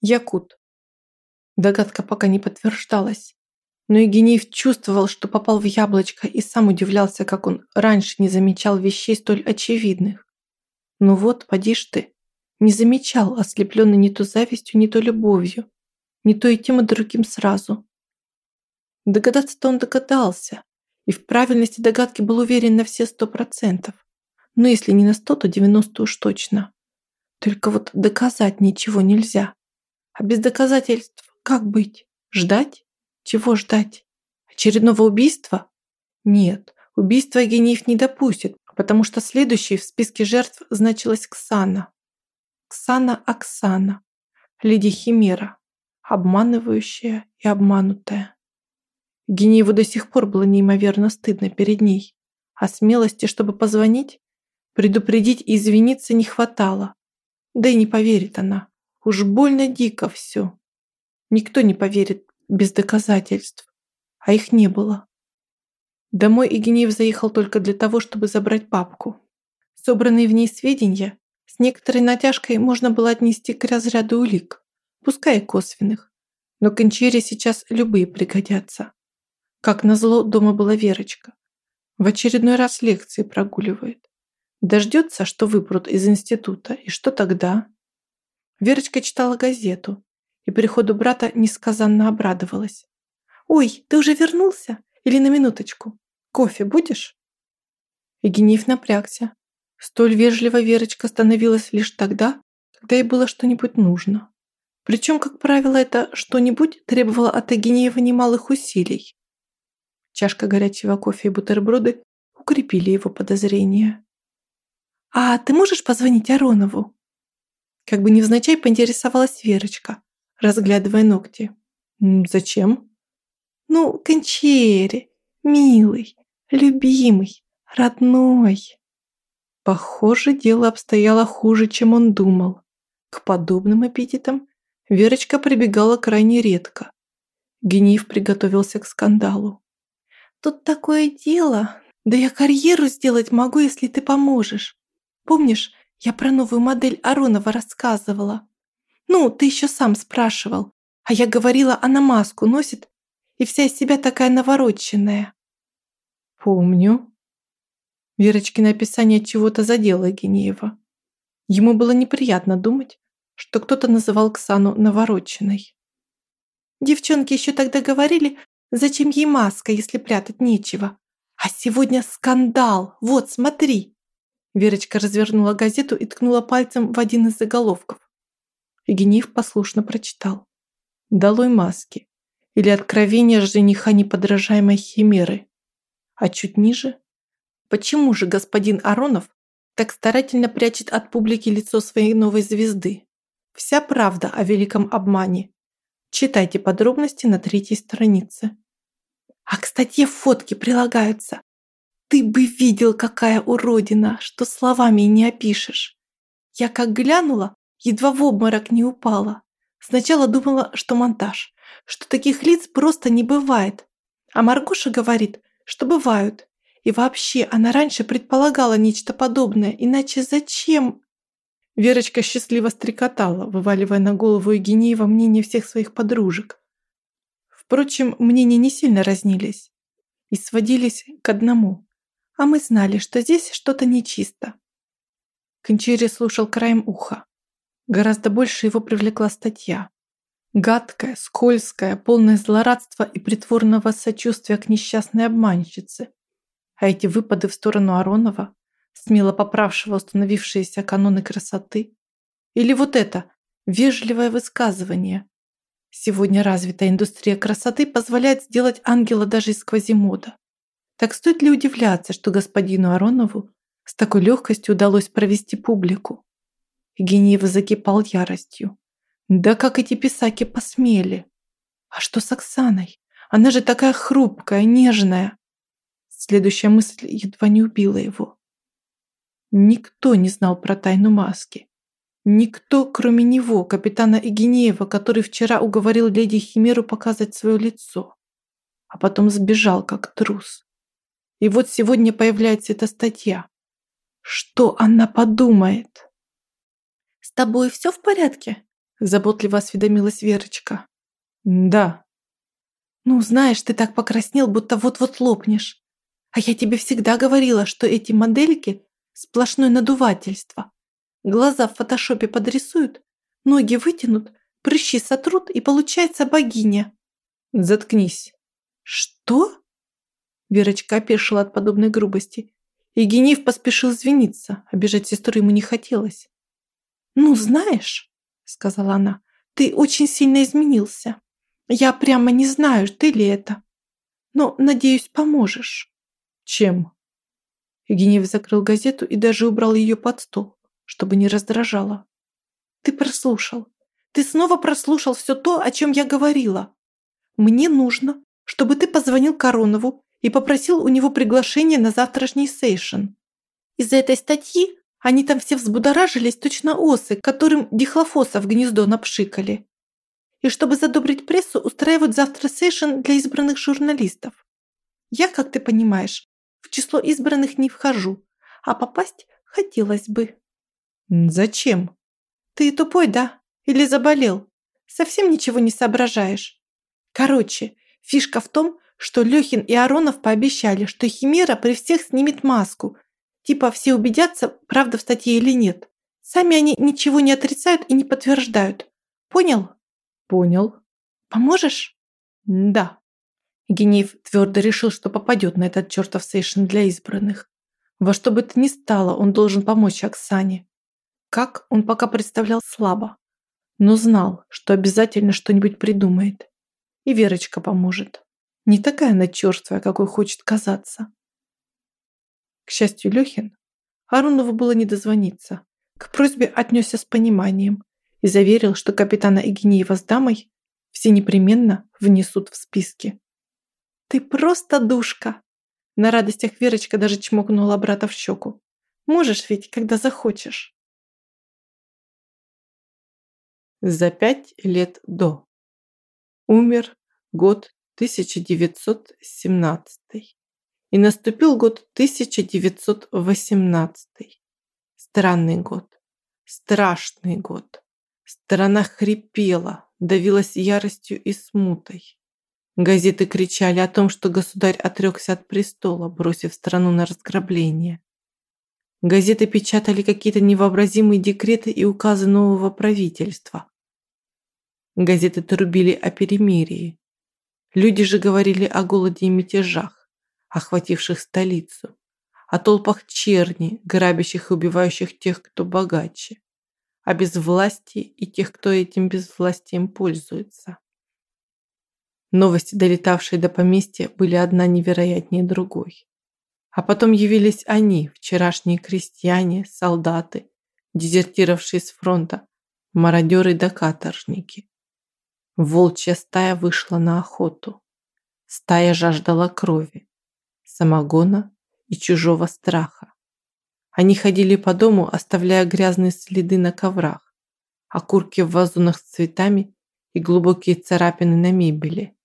Якут. Догадка пока не подтверждалась. Но Евгений чувствовал, что попал в яблочко и сам удивлялся, как он раньше не замечал вещей столь очевидных. Ну вот, поди ж ты, не замечал, ослепленный не то завистью, не то любовью, не то и тем и другим сразу. Догадаться-то он догадался, и в правильности догадки был уверен на все сто процентов. Но если не на сто, то девяносто уж точно. Только вот доказать ничего нельзя. А без доказательств как быть? Ждать? Чего ждать? Очередного убийства? Нет, убийства Гениев не допустит, потому что следующей в списке жертв значилась Ксана. Ксана Оксана, леди Химера, обманывающая и обманутая. Гениеву до сих пор было неимоверно стыдно перед ней, а смелости, чтобы позвонить, предупредить и извиниться не хватало. Да и не поверит она. Уж больно дико все. Никто не поверит без доказательств. А их не было. Домой Игенеев заехал только для того, чтобы забрать папку. Собранные в ней сведения с некоторой натяжкой можно было отнести к разряду улик, пускай и косвенных. Но Кончере сейчас любые пригодятся. Как назло, дома была Верочка. В очередной раз лекции прогуливает. Дождется, что выпрут из института, и что тогда? Верочка читала газету и приходу брата несказанно обрадовалась. «Ой, ты уже вернулся? Или на минуточку? Кофе будешь?» Евгеньев напрягся. Столь вежливо Верочка становилась лишь тогда, когда ей было что-нибудь нужно. Причем, как правило, это что-нибудь требовало от Евгеньева немалых усилий. Чашка горячего кофе и бутерброды укрепили его подозрения. «А ты можешь позвонить Аронову?» Как бы невзначай поинтересовалась Верочка, разглядывая ногти. «Зачем?» «Ну, Кончери, милый, любимый, родной». Похоже, дело обстояло хуже, чем он думал. К подобным аппетитам Верочка прибегала крайне редко. Гнев приготовился к скандалу. Тут такое дело. Да я карьеру сделать могу, если ты поможешь. Помнишь, я про новую модель Аронова рассказывала? Ну, ты еще сам спрашивал. А я говорила, она маску носит, и вся из себя такая навороченная. Помню. Верочкино описание чего-то задело Генеева. Ему было неприятно думать, что кто-то называл Ксану навороченной. Девчонки еще тогда говорили, Зачем ей маска, если прятать нечего? А сегодня скандал. Вот, смотри. Верочка развернула газету и ткнула пальцем в один из заголовков. Евгеньев послушно прочитал. «Долой маски» или «Откровение жениха неподражаемой химеры». А чуть ниже «Почему же господин Аронов так старательно прячет от публики лицо своей новой звезды? Вся правда о великом обмане. Читайте подробности на третьей странице. А к статье фотки прилагаются. Ты бы видел, какая уродина, что словами не опишешь. Я как глянула, едва в обморок не упала. Сначала думала, что монтаж, что таких лиц просто не бывает. А Маргоша говорит, что бывают. И вообще, она раньше предполагала нечто подобное, иначе зачем Верочка счастливо стрекотала, вываливая на голову Евгениева мнение всех своих подружек. Впрочем, мнения не сильно разнились и сводились к одному. А мы знали, что здесь что-то нечисто. Кончери слушал краем уха. Гораздо больше его привлекла статья. Гадкая, скользкая, полная злорадства и притворного сочувствия к несчастной обманщице. А эти выпады в сторону Аронова смело поправшего установившиеся каноны красоты? Или вот это, вежливое высказывание? Сегодня развитая индустрия красоты позволяет сделать ангела даже из квазимода. Так стоит ли удивляться, что господину Аронову с такой легкостью удалось провести публику? Евгеньев закипал яростью. Да как эти писаки посмели? А что с Оксаной? Она же такая хрупкая, нежная. Следующая мысль едва не убила его. Никто не знал про тайну маски. Никто, кроме него, капитана Игинеева, который вчера уговорил леди Химеру показать свое лицо, а потом сбежал как трус. И вот сегодня появляется эта статья. Что она подумает? «С тобой все в порядке?» Заботливо осведомилась Верочка. Да. Ну, знаешь, ты так покраснел, будто вот-вот лопнешь. А я тебе всегда говорила, что эти модельки – сплошное надувательство. Глаза в фотошопе подрисуют, ноги вытянут, прыщи сотрут, и получается богиня. Заткнись. Что? Верочка опешила от подобной грубости. И Генеев поспешил извиниться, обижать сестру ему не хотелось. «Ну, знаешь», — сказала она, — «ты очень сильно изменился. Я прямо не знаю, ты ли это. Но, надеюсь, поможешь». «Чем?» Евгений закрыл газету и даже убрал ее под стол, чтобы не раздражало. «Ты прослушал. Ты снова прослушал все то, о чем я говорила. Мне нужно, чтобы ты позвонил Коронову и попросил у него приглашение на завтрашний сейшн. Из-за этой статьи они там все взбудоражились, точно осы, которым дихлофоса в гнездо напшикали. И чтобы задобрить прессу, устраивают завтра сейшн для избранных журналистов. Я, как ты понимаешь, в число избранных не вхожу, а попасть хотелось бы. Зачем? Ты тупой, да? Или заболел? Совсем ничего не соображаешь. Короче, фишка в том, что Лёхин и Аронов пообещали, что Химера при всех снимет маску. Типа все убедятся, правда в статье или нет. Сами они ничего не отрицают и не подтверждают. Понял? Понял. Поможешь? Да. Генеев твердо решил, что попадет на этот чертов сейшн для избранных. Во что бы то ни стало, он должен помочь Оксане. Как, он пока представлял слабо. Но знал, что обязательно что-нибудь придумает. И Верочка поможет. Не такая она черствая, какой хочет казаться. К счастью, Лёхин, Аронову было не дозвониться. К просьбе отнесся с пониманием и заверил, что капитана Игинеева с дамой все непременно внесут в списки. «Ты просто душка!» На радостях Верочка даже чмокнула брата в щеку. «Можешь ведь, когда захочешь». За пять лет до. Умер год 1917. И наступил год 1918. Странный год. Страшный год. Страна хрипела, давилась яростью и смутой. Газеты кричали о том, что государь отрекся от престола, бросив страну на разграбление. Газеты печатали какие-то невообразимые декреты и указы нового правительства. Газеты трубили о перемирии. Люди же говорили о голоде и мятежах, охвативших столицу, о толпах черни, грабящих и убивающих тех, кто богаче, о безвластии и тех, кто этим безвластием пользуется. Новости, долетавшие до поместья, были одна невероятнее другой. А потом явились они, вчерашние крестьяне, солдаты, дезертировавшие с фронта, мародеры да каторжники. Волчья стая вышла на охоту. Стая жаждала крови, самогона и чужого страха. Они ходили по дому, оставляя грязные следы на коврах, окурки в вазонах с цветами и глубокие царапины на мебели.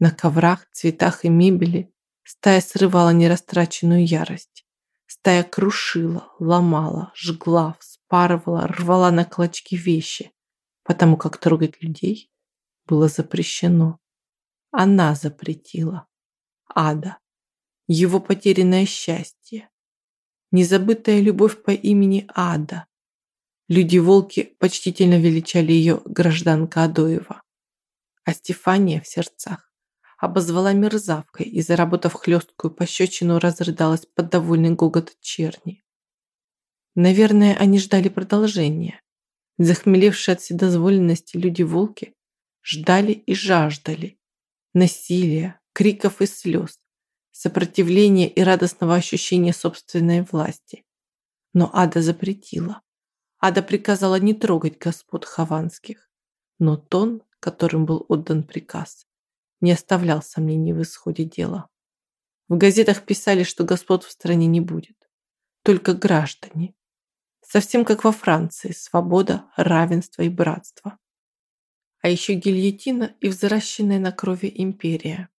На коврах, цветах и мебели стая срывала нерастраченную ярость. Стая крушила, ломала, жгла, вспарывала, рвала на клочки вещи, потому как трогать людей было запрещено. Она запретила. Ада. Его потерянное счастье. Незабытая любовь по имени Ада. Люди-волки почтительно величали ее гражданка Адоева. А Стефания в сердцах обозвала мерзавкой и, заработав хлесткую пощечину, разрыдалась под довольный гогот черни. Наверное, они ждали продолжения. Захмелевшие от вседозволенности люди-волки ждали и жаждали. Насилия, криков и слез, сопротивления и радостного ощущения собственной власти. Но Ада запретила. Ада приказала не трогать господ Хованских. Но тон, которым был отдан приказ, не оставлял сомнений в исходе дела. В газетах писали, что господ в стране не будет. Только граждане. Совсем как во Франции. Свобода, равенство и братство. А еще гильотина и взращенная на крови империя.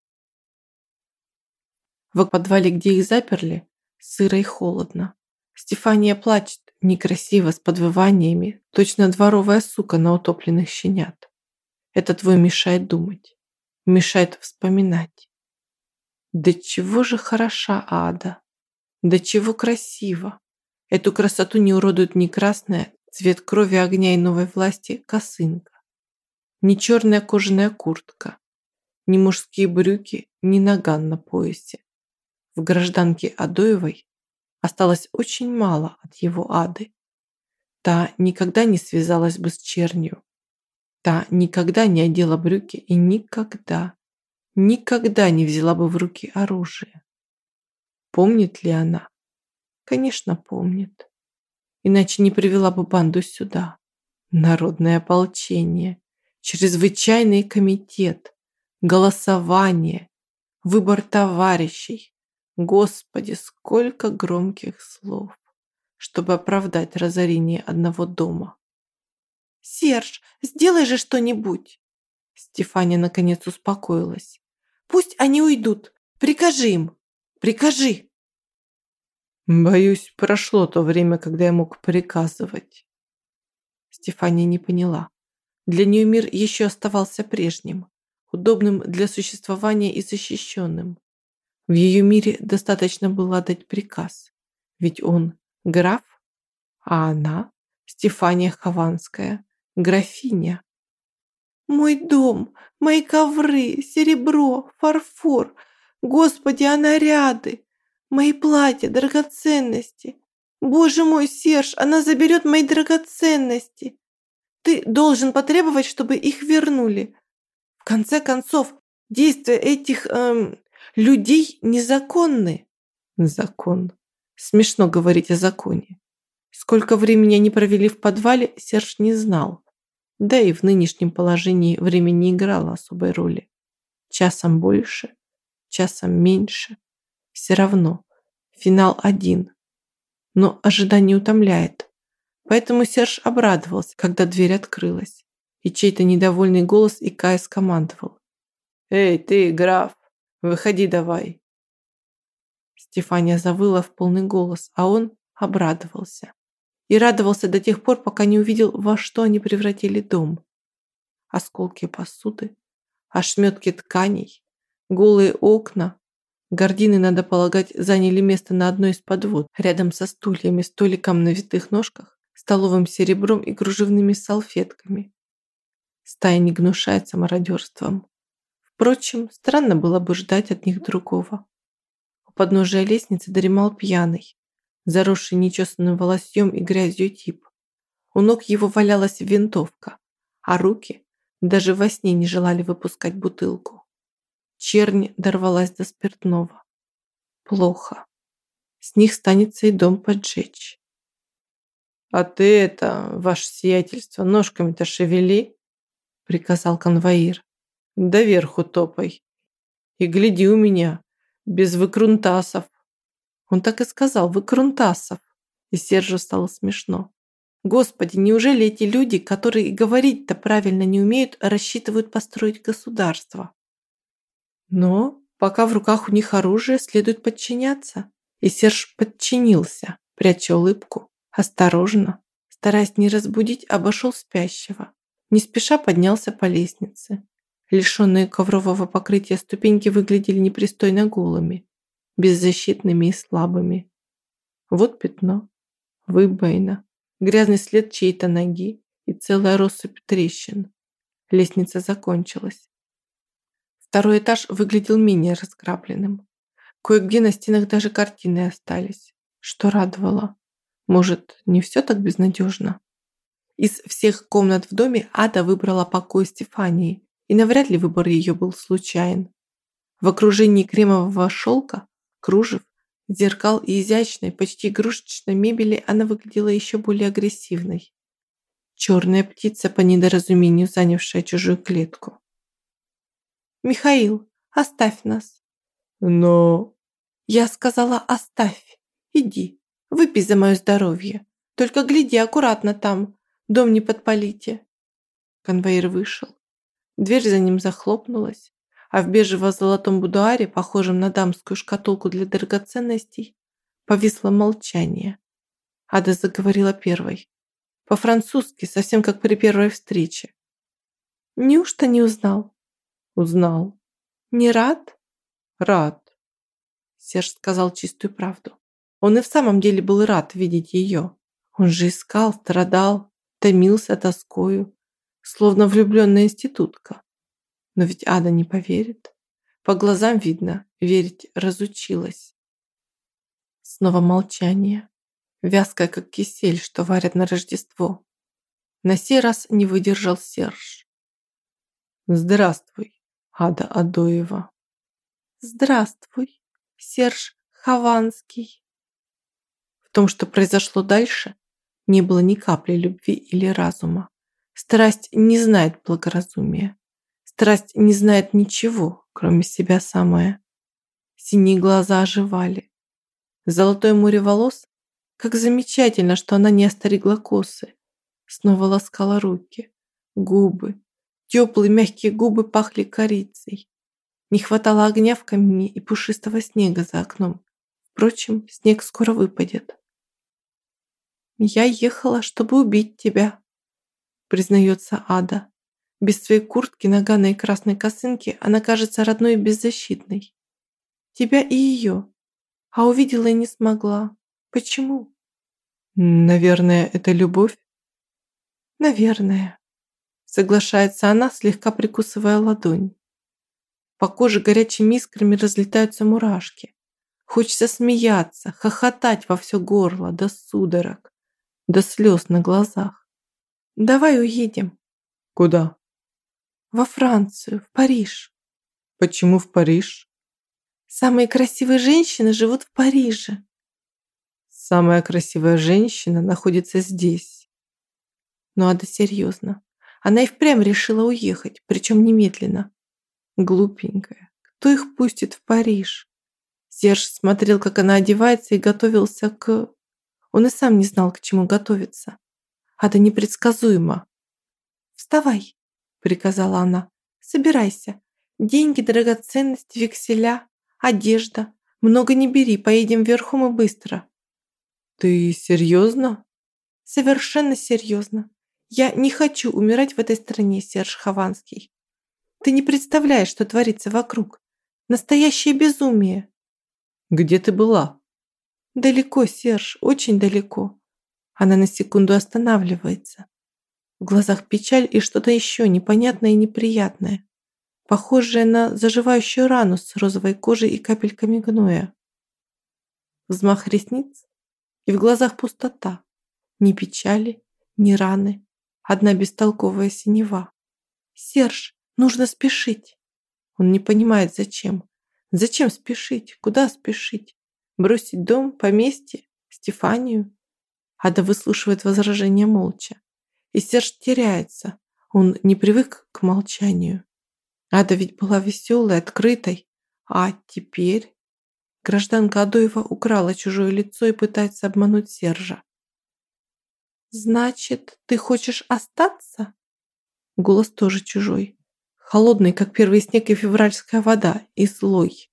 В подвале, где их заперли, сыро и холодно. Стефания плачет, некрасиво, с подвываниями, точно дворовая сука на утопленных щенят. Это твой мешает думать, мешает вспоминать. Да чего же хороша ада, да чего красиво. Эту красоту не уродует ни красная, цвет крови огня и новой власти, косынка, ни черная кожаная куртка, ни мужские брюки, ни наган на поясе. В гражданке Адоевой осталось очень мало от его ады. Та никогда не связалась бы с чернью. Та никогда не одела брюки и никогда, никогда не взяла бы в руки оружие. Помнит ли она? Конечно, помнит. Иначе не привела бы банду сюда. Народное ополчение, чрезвычайный комитет, голосование, выбор товарищей. Господи, сколько громких слов, чтобы оправдать разорение одного дома. «Серж, сделай же что-нибудь!» Стефания наконец успокоилась. «Пусть они уйдут. Прикажи им. Прикажи!» Боюсь, прошло то время, когда я мог приказывать. Стефания не поняла. Для нее мир еще оставался прежним, удобным для существования и защищенным. В ее мире достаточно было дать приказ, ведь он граф, а она, Стефания Хованская, графиня. «Мой дом, мои ковры, серебро, фарфор, господи, а наряды, мои платья, драгоценности. Боже мой, Серж, она заберет мои драгоценности. Ты должен потребовать, чтобы их вернули. В конце концов, действия этих эм, людей незаконны. Закон. Смешно говорить о законе. Сколько времени они провели в подвале, Серж не знал. Да и в нынешнем положении время не играло особой роли. Часом больше, часом меньше. Все равно. Финал один. Но ожидание утомляет. Поэтому Серж обрадовался, когда дверь открылась, и чей-то недовольный голос Икая скомандовал. «Эй, ты, граф, выходи давай!» Стефания завыла в полный голос, а он обрадовался. И радовался до тех пор, пока не увидел, во что они превратили дом. Осколки посуды, ошметки тканей, голые окна, Гордины, надо полагать, заняли место на одной из подвод, рядом со стульями, столиком на витых ножках, столовым серебром и кружевными салфетками. Стая не гнушается мародерством. Впрочем, странно было бы ждать от них другого. У подножия лестницы дремал пьяный, заросший нечесанным волосьем и грязью тип. У ног его валялась винтовка, а руки даже во сне не желали выпускать бутылку. Чернь дорвалась до спиртного. Плохо. С них станется и дом поджечь. «А ты это, ваше сиятельство, ножками-то шевели!» приказал конвоир. «Доверху топай. И гляди у меня, без выкрунтасов». Он так и сказал, выкрунтасов. И Сержу стало смешно. Господи, неужели эти люди, которые говорить-то правильно не умеют, рассчитывают построить государство? Но пока в руках у них оружие, следует подчиняться. И Серж подчинился, пряча улыбку. Осторожно, стараясь не разбудить, обошел спящего. Не спеша поднялся по лестнице. Лишенные коврового покрытия ступеньки выглядели непристойно голыми, беззащитными и слабыми. Вот пятно, выбоина, грязный след чьей-то ноги и целая россыпь трещин. Лестница закончилась. Второй этаж выглядел менее разграбленным. Кое-где на стенах даже картины остались, что радовало. Может, не все так безнадежно? Из всех комнат в доме Ада выбрала покой Стефании, и навряд ли выбор ее был случайен. В окружении кремового шелка, кружев, зеркал и изящной, почти игрушечной мебели она выглядела еще более агрессивной. Черная птица, по недоразумению занявшая чужую клетку. «Михаил, оставь нас!» «Но...» «Я сказала, оставь! Иди!» Выпей за мое здоровье. Только гляди аккуратно там. Дом не подпалите». Конвоир вышел. Дверь за ним захлопнулась, а в бежево-золотом будуаре, похожем на дамскую шкатулку для драгоценностей, повисло молчание. Ада заговорила первой. По-французски, совсем как при первой встрече. Неужто не узнал? Узнал. Не рад? Рад. Серж сказал чистую правду. Он и в самом деле был рад видеть ее. Он же искал, страдал, томился тоскою, словно влюбленная институтка. Но ведь Ада не поверит. По глазам видно, верить разучилась. Снова молчание, вязкое, как кисель, что варят на Рождество. На сей раз не выдержал Серж. «Здравствуй, Ада Адоева». «Здравствуй, Серж Хованский». Том, что произошло дальше, не было ни капли любви или разума. Страсть не знает благоразумия. Страсть не знает ничего, кроме себя самое. Синие глаза оживали. Золотое море волос, как замечательно, что она не остригла косы. Снова ласкала руки, губы. Теплые мягкие губы пахли корицей. Не хватало огня в камине и пушистого снега за окном. Впрочем, снег скоро выпадет. «Я ехала, чтобы убить тебя», признается Ада. Без своей куртки, нагана и красной косынки она кажется родной и беззащитной. Тебя и ее. А увидела и не смогла. Почему? Наверное, это любовь? Наверное. Соглашается она, слегка прикусывая ладонь. По коже горячими искрами разлетаются мурашки. Хочется смеяться, хохотать во все горло, до судорог, до слез на глазах. Давай уедем. Куда? Во Францию, в Париж. Почему в Париж? Самые красивые женщины живут в Париже. Самая красивая женщина находится здесь. Но Ада серьезно. Она и впрямь решила уехать, причем немедленно. Глупенькая. Кто их пустит в Париж? Серж смотрел, как она одевается и готовился к... Он и сам не знал, к чему готовиться. Ада непредсказуема. «Вставай», — приказала она. «Собирайся. Деньги, драгоценности, векселя, одежда. Много не бери, поедем верхом и быстро». «Ты серьезно?» «Совершенно серьезно. Я не хочу умирать в этой стране, Серж Хованский. Ты не представляешь, что творится вокруг. Настоящее безумие». «Где ты была?» «Далеко, Серж, очень далеко. Она на секунду останавливается. В глазах печаль и что-то еще непонятное и неприятное, похожее на заживающую рану с розовой кожей и капельками гноя. Взмах ресниц, и в глазах пустота. Ни печали, ни раны, одна бестолковая синева. «Серж, нужно спешить!» Он не понимает, зачем. Зачем спешить? Куда спешить? Бросить дом, поместье, Стефанию? Ада выслушивает возражения молча. И Серж теряется. Он не привык к молчанию. Ада ведь была веселой, открытой. А теперь... Гражданка Адоева украла чужое лицо и пытается обмануть Сержа. «Значит, ты хочешь остаться?» Голос тоже чужой. Холодный, как первый снег и февральская вода, и злой.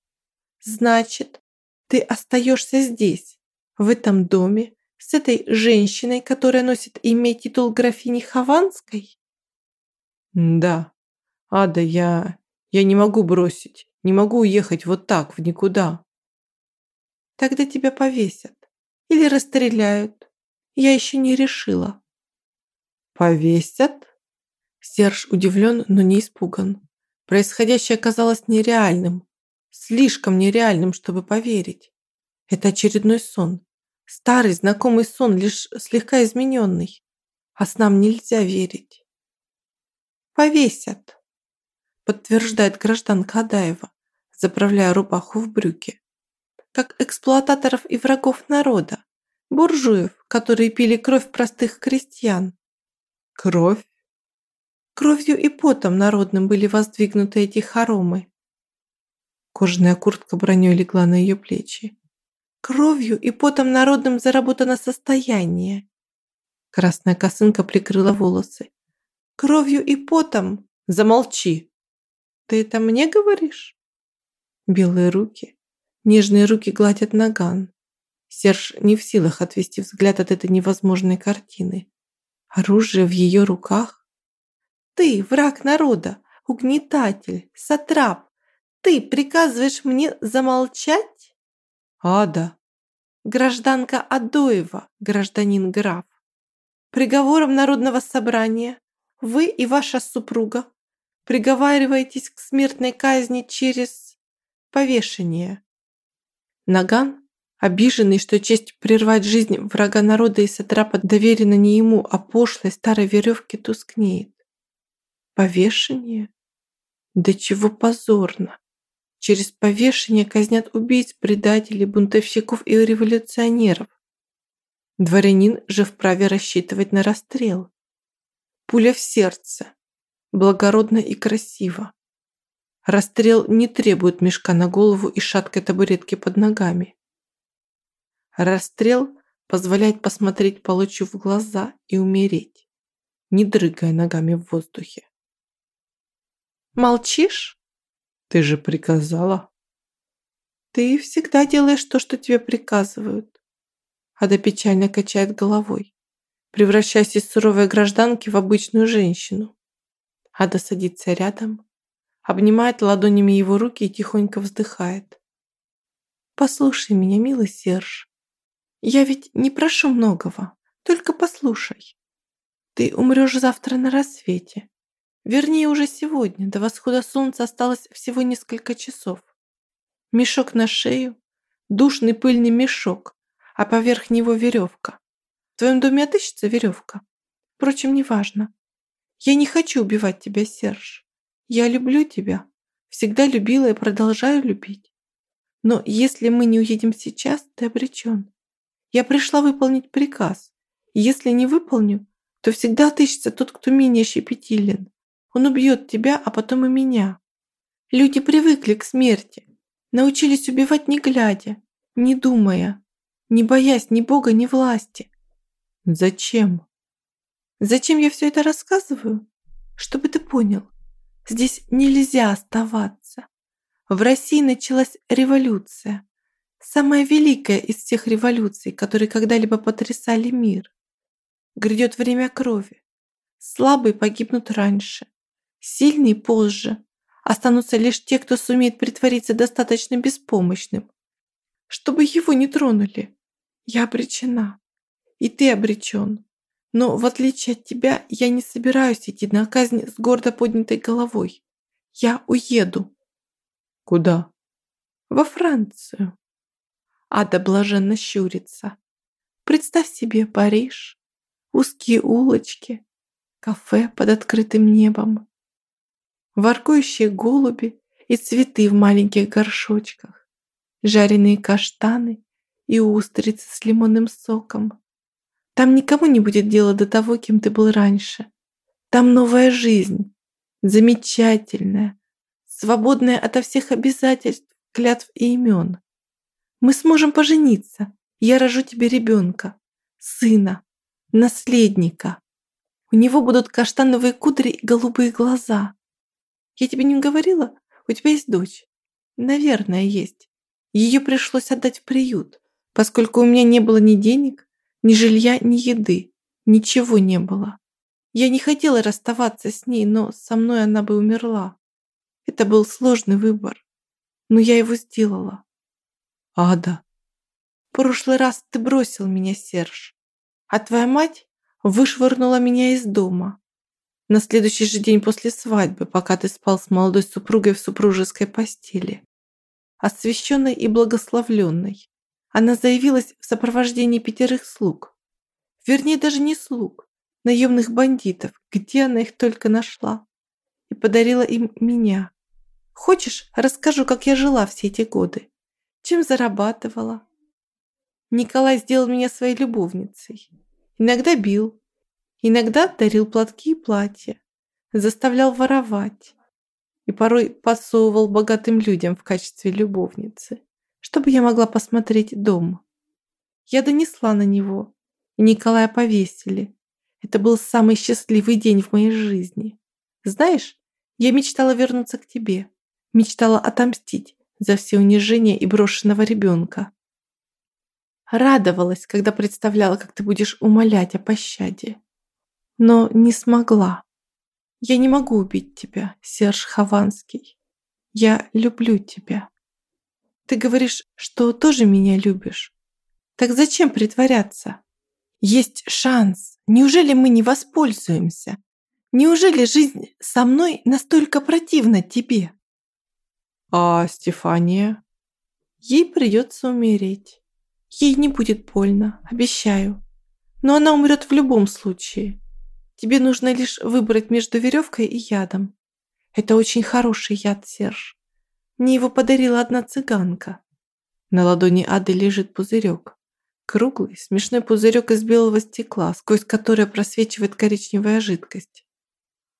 «Значит, ты остаешься здесь, в этом доме, с этой женщиной, которая носит имя и титул графини Хованской? Да. Ада, я... Я не могу бросить. Не могу уехать вот так, в никуда. Тогда тебя повесят. Или расстреляют. Я еще не решила. Повесят? Серж удивлен, но не испуган. Происходящее казалось нереальным. Слишком нереальным, чтобы поверить. Это очередной сон. Старый знакомый сон, лишь слегка измененный. А с нам нельзя верить. «Повесят», подтверждает гражданка Адаева, заправляя рубаху в брюки. Как эксплуататоров и врагов народа, буржуев, которые пили кровь простых крестьян. Кровь? Кровью и потом народным были воздвигнуты эти хоромы. Кожаная куртка броней легла на ее плечи. Кровью и потом народным заработано состояние. Красная косынка прикрыла волосы. Кровью и потом. Замолчи. Ты это мне говоришь? Белые руки, нежные руки гладят наган. Серж не в силах отвести взгляд от этой невозможной картины. Оружие в ее руках? Ты враг народа, угнетатель, сатрап. Ты приказываешь мне замолчать? Ада. Гражданка Адоева, гражданин граф. Приговором Народного собрания вы и ваша супруга приговариваетесь к смертной казни через повешение. Наган, обиженный, что честь прервать жизнь врага народа и сатрапа доверена не ему, а пошлой старой веревке, тускнеет. Повешение? Да чего позорно! Через повешение казнят убийц, предателей, бунтовщиков и революционеров. Дворянин же вправе рассчитывать на расстрел. Пуля в сердце. Благородно и красиво. Расстрел не требует мешка на голову и шаткой табуретки под ногами. Расстрел позволяет посмотреть получу в глаза и умереть, не дрыгая ногами в воздухе. «Молчишь?» «Ты же приказала». «Ты всегда делаешь то, что тебе приказывают». Ада печально качает головой, превращаясь из суровой гражданки в обычную женщину. Ада садится рядом, обнимает ладонями его руки и тихонько вздыхает. «Послушай меня, милый Серж. Я ведь не прошу многого, только послушай. Ты умрешь завтра на рассвете. Вернее, уже сегодня, до восхода солнца осталось всего несколько часов. Мешок на шею, душный пыльный мешок, а поверх него веревка. В твоем доме отыщется веревка? Впрочем, неважно. Я не хочу убивать тебя, Серж. Я люблю тебя, всегда любила и продолжаю любить. Но если мы не уедем сейчас, ты обречен. Я пришла выполнить приказ. Если не выполню, то всегда отыщется тот, кто менее щепетилен. Он убьет тебя, а потом и меня. Люди привыкли к смерти, научились убивать не глядя, не думая, не боясь ни Бога, ни власти. Зачем? Зачем я все это рассказываю? Чтобы ты понял, здесь нельзя оставаться. В России началась революция. Самая великая из всех революций, которые когда-либо потрясали мир. Грядет время крови. Слабые погибнут раньше. Сильные позже. Останутся лишь те, кто сумеет притвориться достаточно беспомощным, чтобы его не тронули. Я обречена. И ты обречен. Но в отличие от тебя, я не собираюсь идти на казнь с гордо поднятой головой. Я уеду. Куда? Во Францию. Ада блаженно щурится. Представь себе Париж, узкие улочки, кафе под открытым небом, воркующие голуби и цветы в маленьких горшочках, жареные каштаны и устрицы с лимонным соком. Там никому не будет дела до того, кем ты был раньше. Там новая жизнь, замечательная, свободная ото всех обязательств, клятв и имен. Мы сможем пожениться. Я рожу тебе ребенка, сына, наследника. У него будут каштановые кудри и голубые глаза. Я тебе не говорила? У тебя есть дочь. Наверное, есть. Ее пришлось отдать в приют, поскольку у меня не было ни денег, ни жилья, ни еды. Ничего не было. Я не хотела расставаться с ней, но со мной она бы умерла. Это был сложный выбор, но я его сделала. Ада. В прошлый раз ты бросил меня, Серж, а твоя мать вышвырнула меня из дома. На следующий же день после свадьбы, пока ты спал с молодой супругой в супружеской постели. Освященной и благословленной. Она заявилась в сопровождении пятерых слуг. Вернее, даже не слуг, наемных бандитов, где она их только нашла. И подарила им меня. Хочешь, расскажу, как я жила все эти годы? Чем зарабатывала? Николай сделал меня своей любовницей. Иногда бил, иногда дарил платки и платья, заставлял воровать и порой подсовывал богатым людям в качестве любовницы чтобы я могла посмотреть дом. Я донесла на него, и Николая повесили. Это был самый счастливый день в моей жизни. Знаешь, я мечтала вернуться к тебе, мечтала отомстить за все унижения и брошенного ребенка. Радовалась, когда представляла, как ты будешь умолять о пощаде. Но не смогла. Я не могу убить тебя, Серж Хованский. Я люблю тебя. Ты говоришь, что тоже меня любишь. Так зачем притворяться? Есть шанс. Неужели мы не воспользуемся? Неужели жизнь со мной настолько противна тебе? А Стефания? Ей придется умереть. Ей не будет больно, обещаю. Но она умрет в любом случае. Тебе нужно лишь выбрать между веревкой и ядом. Это очень хороший яд, Серж. Мне его подарила одна цыганка. На ладони Ады лежит пузырек. Круглый, смешной пузырек из белого стекла, сквозь которое просвечивает коричневая жидкость.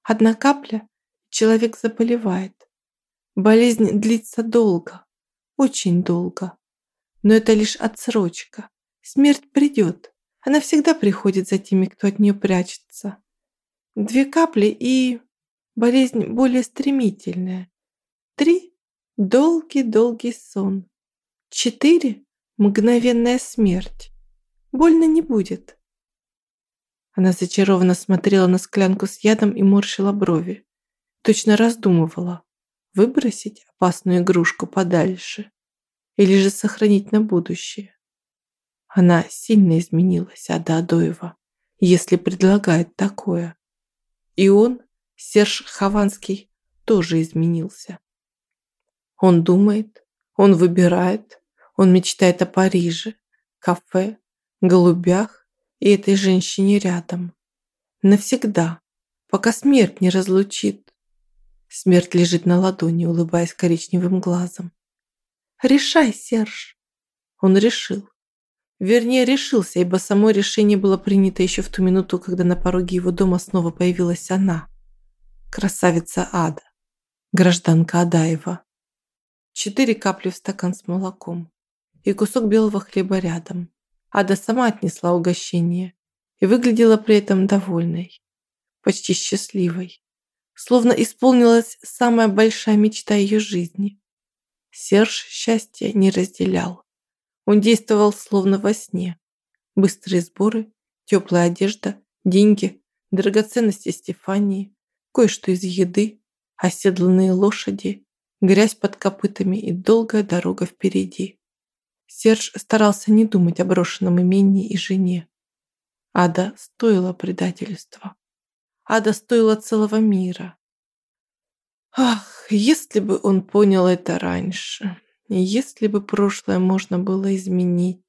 Одна капля, человек заболевает. Болезнь длится долго, очень долго. Но это лишь отсрочка. Смерть придет. Она всегда приходит за теми, кто от нее прячется. Две капли и болезнь более стремительная. Три – долгий-долгий сон. Четыре – мгновенная смерть. Больно не будет. Она зачарованно смотрела на склянку с ядом и морщила брови. Точно раздумывала, выбросить опасную игрушку подальше или же сохранить на будущее. Она сильно изменилась, Ада Адоева, если предлагает такое. И он, Серж Хованский, тоже изменился. Он думает, он выбирает, он мечтает о Париже, кафе, голубях и этой женщине рядом. Навсегда, пока смерть не разлучит. Смерть лежит на ладони, улыбаясь коричневым глазом. «Решай, Серж!» Он решил. Вернее, решился, ибо само решение было принято еще в ту минуту, когда на пороге его дома снова появилась она. Красавица Ада, гражданка Адаева. Четыре капли в стакан с молоком и кусок белого хлеба рядом. Ада сама отнесла угощение и выглядела при этом довольной, почти счастливой. Словно исполнилась самая большая мечта ее жизни. Серж счастья не разделял. Он действовал словно во сне. Быстрые сборы, теплая одежда, деньги, драгоценности Стефании, кое-что из еды, оседланные лошади, грязь под копытами и долгая дорога впереди. Серж старался не думать о брошенном имении и жене. Ада стоила предательства. Ада стоила целого мира. Ах, если бы он понял это раньше. Если бы прошлое можно было изменить.